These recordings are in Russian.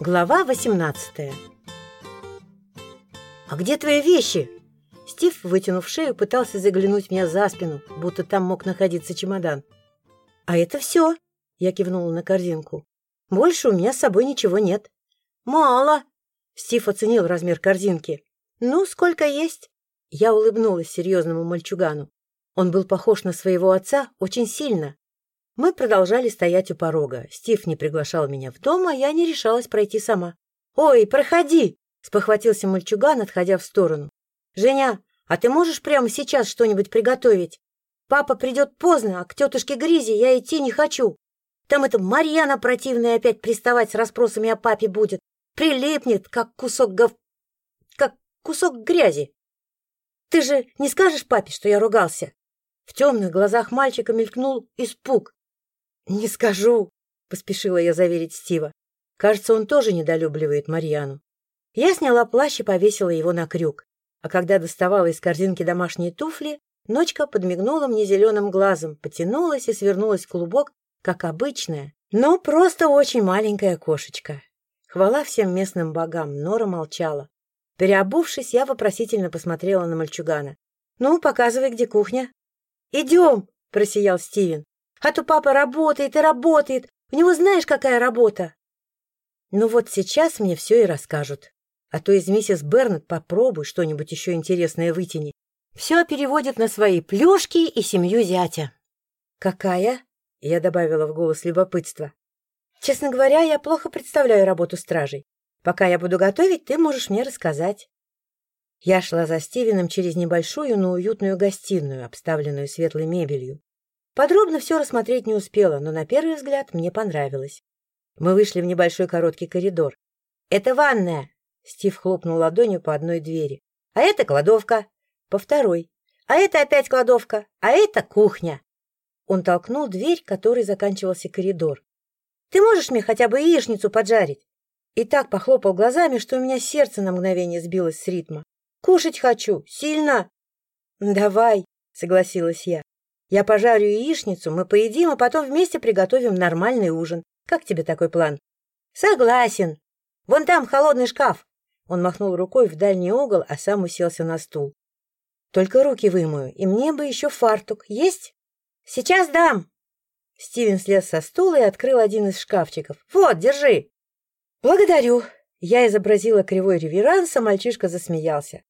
Глава 18 «А где твои вещи?» Стив, вытянув шею, пытался заглянуть мне за спину, будто там мог находиться чемодан. «А это все?» — я кивнула на корзинку. «Больше у меня с собой ничего нет». «Мало!» — Стив оценил размер корзинки. «Ну, сколько есть?» Я улыбнулась серьезному мальчугану. Он был похож на своего отца очень сильно, мы продолжали стоять у порога. Стив не приглашал меня в дом, а я не решалась пройти сама. «Ой, проходи!» — спохватился мальчуган, отходя в сторону. «Женя, а ты можешь прямо сейчас что-нибудь приготовить? Папа придет поздно, а к тетушке Гризе я идти не хочу. Там эта Марьяна противная опять приставать с расспросами о папе будет. Прилипнет, как кусок гов... как кусок грязи. Ты же не скажешь папе, что я ругался?» В темных глазах мальчика мелькнул испуг. «Не скажу», — поспешила я заверить Стива. Кажется, он тоже недолюбливает Марьяну. Я сняла плащ и повесила его на крюк. А когда доставала из корзинки домашние туфли, ночка подмигнула мне зеленым глазом, потянулась и свернулась в клубок, как обычная, но просто очень маленькая кошечка. Хвала всем местным богам, Нора молчала. Переобувшись, я вопросительно посмотрела на мальчугана. «Ну, показывай, где кухня». «Идем!» — просиял Стивен. А то папа работает и работает. У него знаешь, какая работа? Ну вот сейчас мне все и расскажут. А то из миссис Бернет попробуй что-нибудь еще интересное вытяни. Все переводит на свои плюшки и семью зятя. Какая? Я добавила в голос любопытства. Честно говоря, я плохо представляю работу стражей. Пока я буду готовить, ты можешь мне рассказать. Я шла за Стивеном через небольшую, но уютную гостиную, обставленную светлой мебелью. Подробно все рассмотреть не успела, но на первый взгляд мне понравилось. Мы вышли в небольшой короткий коридор. «Это ванная!» Стив хлопнул ладонью по одной двери. «А это кладовка!» По второй. «А это опять кладовка! А это кухня!» Он толкнул дверь, которой заканчивался коридор. «Ты можешь мне хотя бы яичницу поджарить?» И так похлопал глазами, что у меня сердце на мгновение сбилось с ритма. «Кушать хочу! Сильно!» «Давай!» — согласилась я. Я пожарю яичницу, мы поедим, а потом вместе приготовим нормальный ужин. Как тебе такой план? Согласен. Вон там холодный шкаф. Он махнул рукой в дальний угол, а сам уселся на стул. Только руки вымою, и мне бы еще фартук. Есть? Сейчас дам. Стивен слез со стула и открыл один из шкафчиков. Вот, держи. Благодарю. Я изобразила кривой реверанс, а мальчишка засмеялся.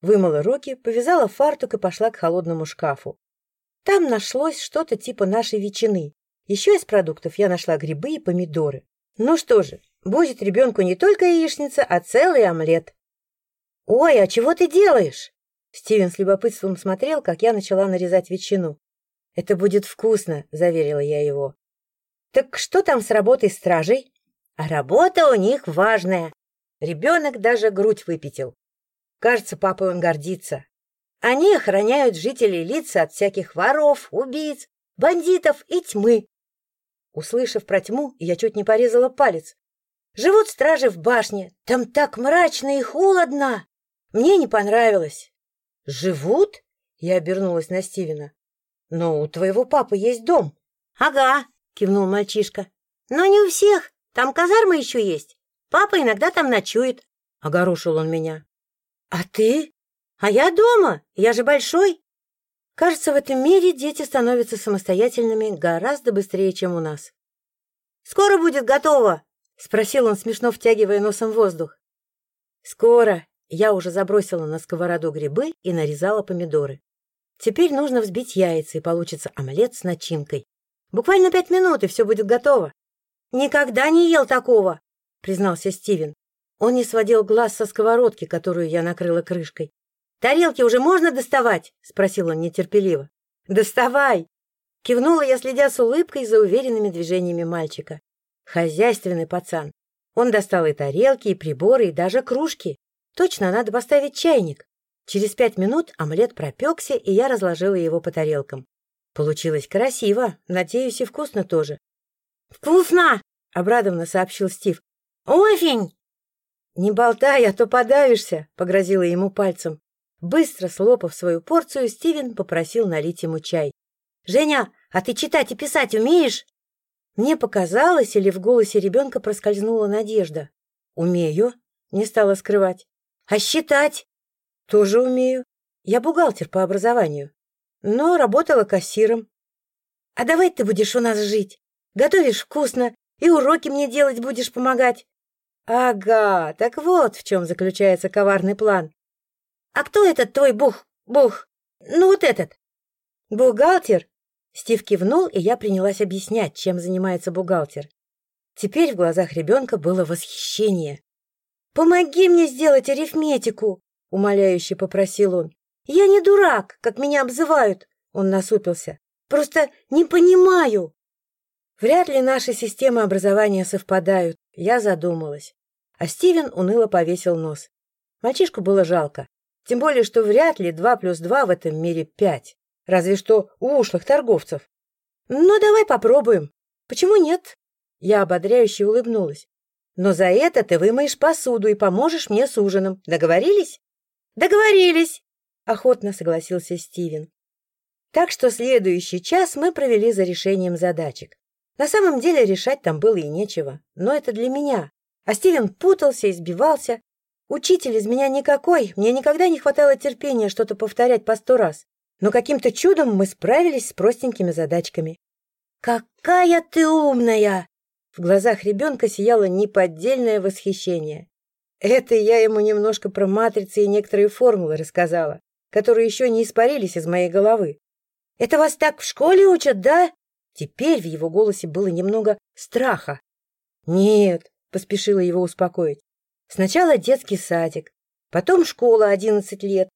Вымыла руки, повязала фартук и пошла к холодному шкафу. Там нашлось что-то типа нашей ветчины. Еще из продуктов я нашла грибы и помидоры. Ну что же, будет ребенку не только яичница, а целый омлет. «Ой, а чего ты делаешь?» Стивен с любопытством смотрел, как я начала нарезать ветчину. «Это будет вкусно», — заверила я его. «Так что там с работой стражей?» «А работа у них важная. Ребенок даже грудь выпятил. Кажется, папой он гордится. Они охраняют жителей лица от всяких воров, убийц, бандитов и тьмы. Услышав про тьму, я чуть не порезала палец. Живут стражи в башне, там так мрачно и холодно. Мне не понравилось. Живут? Я обернулась на Стивена. Но у твоего папы есть дом. Ага, кивнул мальчишка. Но не у всех. Там казарма еще есть. Папа иногда там ночует. Огорошил он меня. А ты? А я дома, я же большой. Кажется, в этом мире дети становятся самостоятельными гораздо быстрее, чем у нас. «Скоро будет готово?» — спросил он, смешно втягивая носом воздух. «Скоро». Я уже забросила на сковороду грибы и нарезала помидоры. Теперь нужно взбить яйца, и получится омлет с начинкой. Буквально пять минут, и все будет готово. «Никогда не ел такого!» — признался Стивен. Он не сводил глаз со сковородки, которую я накрыла крышкой. «Тарелки уже можно доставать?» — спросил он нетерпеливо. «Доставай!» — кивнула я, следя с улыбкой за уверенными движениями мальчика. Хозяйственный пацан. Он достал и тарелки, и приборы, и даже кружки. Точно, надо поставить чайник. Через пять минут омлет пропекся, и я разложила его по тарелкам. Получилось красиво, надеюсь, и вкусно тоже. «Вкусно!» — обрадованно сообщил Стив. «Очень!» «Не болтай, а то подавишься!» — погрозила ему пальцем. Быстро слопав свою порцию, Стивен попросил налить ему чай. «Женя, а ты читать и писать умеешь?» Мне показалось, или в голосе ребенка проскользнула надежда. Умею, не стала скрывать. А считать? Тоже умею. Я бухгалтер по образованию, но работала кассиром. А давай ты будешь у нас жить. Готовишь вкусно, и уроки мне делать будешь помогать. Ага, так вот в чем заключается коварный план. А кто этот твой бух, бух? Ну вот этот. Бухгалтер? Стив кивнул, и я принялась объяснять, чем занимается бухгалтер. Теперь в глазах ребенка было восхищение. «Помоги мне сделать арифметику!» — умоляюще попросил он. «Я не дурак, как меня обзывают!» — он насупился. «Просто не понимаю!» Вряд ли наши системы образования совпадают, я задумалась. А Стивен уныло повесил нос. Мальчишку было жалко. Тем более, что вряд ли два плюс два в этом мире пять. Разве что у ушлых торговцев. Ну, давай попробуем. Почему нет? Я ободряюще улыбнулась. Но за это ты вымоешь посуду и поможешь мне с ужином. Договорились? Договорились, охотно согласился Стивен. Так что следующий час мы провели за решением задачек. На самом деле решать там было и нечего, но это для меня. А Стивен путался и сбивался. Учитель из меня никакой, мне никогда не хватало терпения что-то повторять по сто раз. Но каким-то чудом мы справились с простенькими задачками. «Какая ты умная!» В глазах ребенка сияло неподдельное восхищение. Это я ему немножко про матрицы и некоторые формулы рассказала, которые еще не испарились из моей головы. «Это вас так в школе учат, да?» Теперь в его голосе было немного страха. «Нет», — поспешила его успокоить. «Сначала детский садик, потом школа одиннадцать лет,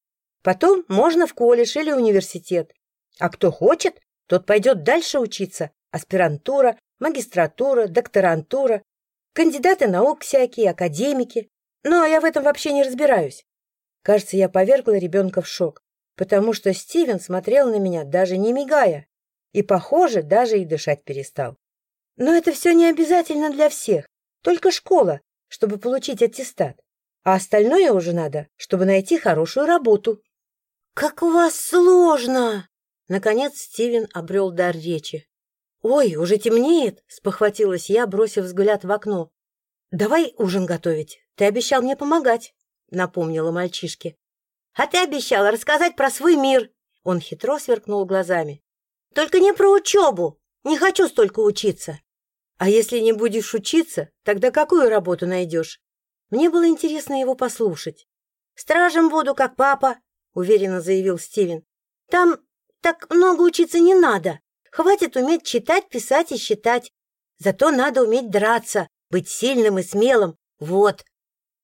потом можно в колледж или университет. А кто хочет, тот пойдет дальше учиться. Аспирантура, магистратура, докторантура, кандидаты наук всякие, академики. Но я в этом вообще не разбираюсь». Кажется, я повергла ребенка в шок, потому что Стивен смотрел на меня, даже не мигая и, похоже, даже и дышать перестал. Но это все не обязательно для всех, только школа, чтобы получить аттестат, а остальное уже надо, чтобы найти хорошую работу. — Как у вас сложно! Наконец Стивен обрел дар речи. — Ой, уже темнеет, — спохватилась я, бросив взгляд в окно. — Давай ужин готовить, ты обещал мне помогать, — напомнила мальчишке. — А ты обещал рассказать про свой мир. Он хитро сверкнул глазами. Только не про учебу. Не хочу столько учиться. А если не будешь учиться, тогда какую работу найдешь? Мне было интересно его послушать. Стражем буду, как папа, уверенно заявил Стивен. Там так много учиться не надо. Хватит уметь читать, писать и считать. Зато надо уметь драться, быть сильным и смелым. Вот.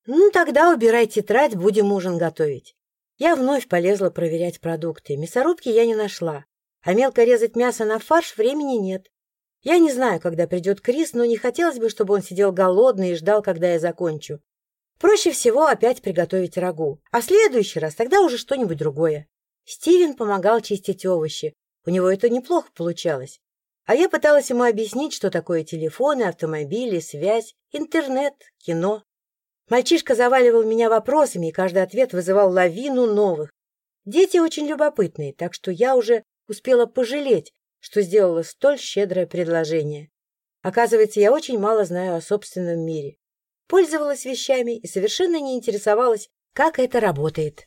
Ну, тогда убирай тетрадь, будем ужин готовить. Я вновь полезла проверять продукты. Мясорубки я не нашла. А мелко резать мясо на фарш времени нет. Я не знаю, когда придет Крис, но не хотелось бы, чтобы он сидел голодный и ждал, когда я закончу. Проще всего опять приготовить рагу. А в следующий раз тогда уже что-нибудь другое. Стивен помогал чистить овощи. У него это неплохо получалось. А я пыталась ему объяснить, что такое телефоны, автомобили, связь, интернет, кино. Мальчишка заваливал меня вопросами, и каждый ответ вызывал лавину новых. Дети очень любопытные, так что я уже успела пожалеть, что сделала столь щедрое предложение. Оказывается, я очень мало знаю о собственном мире. Пользовалась вещами и совершенно не интересовалась, как это работает.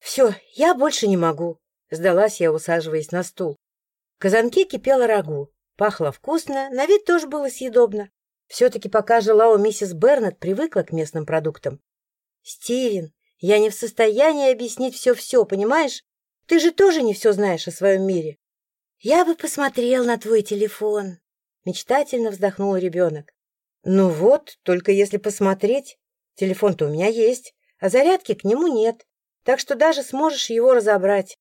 «Все, я больше не могу», — сдалась я, усаживаясь на стул. В казанке кипело рагу. Пахло вкусно, на вид тоже было съедобно. Все-таки пока жила у миссис Бернет, привыкла к местным продуктам. «Стивен, я не в состоянии объяснить все-все, понимаешь? Ты же тоже не все знаешь о своем мире. Я бы посмотрел на твой телефон. Мечтательно вздохнул ребенок. Ну вот, только если посмотреть. Телефон-то у меня есть, а зарядки к нему нет. Так что даже сможешь его разобрать.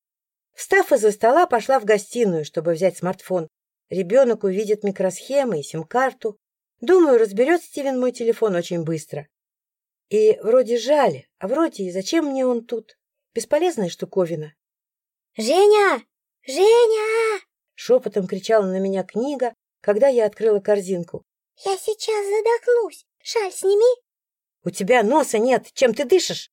Встав из-за стола, пошла в гостиную, чтобы взять смартфон. Ребенок увидит микросхемы и сим-карту. Думаю, разберет Стивен мой телефон очень быстро. И вроде жаль, а вроде и зачем мне он тут? Бесполезная штуковина. «Женя! Женя!» Шепотом кричала на меня книга, когда я открыла корзинку. «Я сейчас задохнусь! Шаль сними!» «У тебя носа нет! Чем ты дышишь?»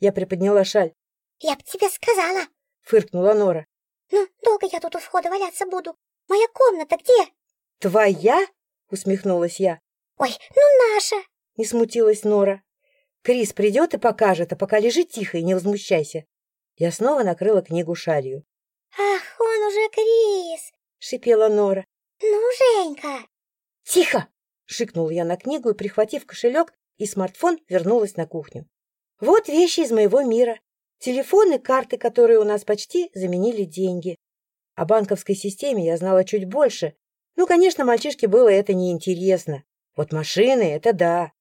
Я приподняла шаль. «Я б тебе сказала!» — фыркнула Нора. «Ну, долго я тут у входа валяться буду? Моя комната где?» «Твоя?» — усмехнулась я. «Ой, ну наша!» — не смутилась Нора. «Крис придет и покажет, а пока лежи тихо и не возмущайся». Я снова накрыла книгу шалью. Ах, он уже Крис! — шипела Нора. Ну, Женька! «Тихо!» — шикнула я на книгу и, прихватив кошелек и смартфон, вернулась на кухню. «Вот вещи из моего мира. Телефоны, карты, которые у нас почти заменили деньги. О банковской системе я знала чуть больше. Ну, конечно, мальчишке было это неинтересно. Вот машины — это да.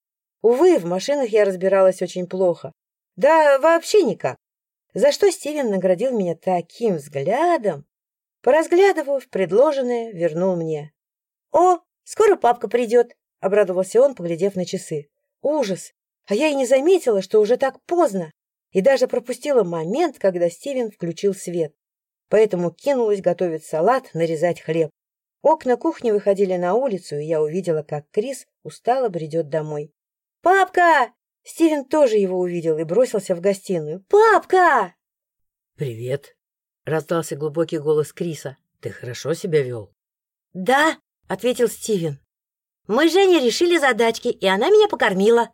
Увы, в машинах я разбиралась очень плохо. Да вообще никак. За что Стивен наградил меня таким взглядом? Поразглядывав, предложенное вернул мне. «О, скоро папка придет!» — обрадовался он, поглядев на часы. «Ужас! А я и не заметила, что уже так поздно, и даже пропустила момент, когда Стивен включил свет. Поэтому кинулась готовить салат, нарезать хлеб. Окна кухни выходили на улицу, и я увидела, как Крис устало бредет домой. «Папка!» Стивен тоже его увидел и бросился в гостиную. «Папка!» «Привет!» — раздался глубокий голос Криса. «Ты хорошо себя вел?» «Да!» — ответил Стивен. «Мы с Женей решили задачки, и она меня покормила».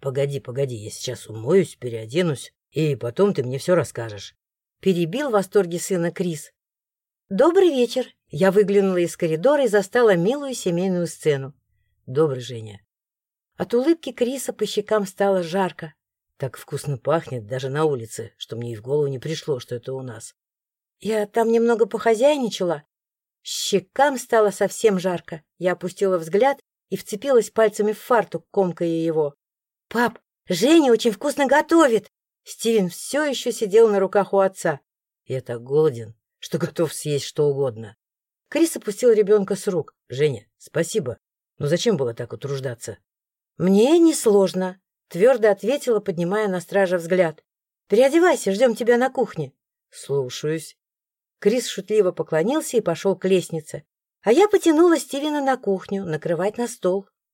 «Погоди, погоди, я сейчас умоюсь, переоденусь, и потом ты мне все расскажешь». Перебил в восторге сына Крис. «Добрый вечер!» Я выглянула из коридора и застала милую семейную сцену. «Добрый, Женя». От улыбки Криса по щекам стало жарко. Так вкусно пахнет даже на улице, что мне и в голову не пришло, что это у нас. Я там немного похозяйничала. Щекам стало совсем жарко. Я опустила взгляд и вцепилась пальцами в фартук, комкая его. «Пап, Женя очень вкусно готовит!» Стивен все еще сидел на руках у отца. «Я так голоден, что готов съесть что угодно». Крис опустил ребенка с рук. «Женя, спасибо. Но зачем было так утруждаться?» «Мне несложно», — твердо ответила, поднимая на страже взгляд. «Переодевайся, ждем тебя на кухне». «Слушаюсь». Крис шутливо поклонился и пошел к лестнице. А я потянула Стивена на кухню, накрывать на стол.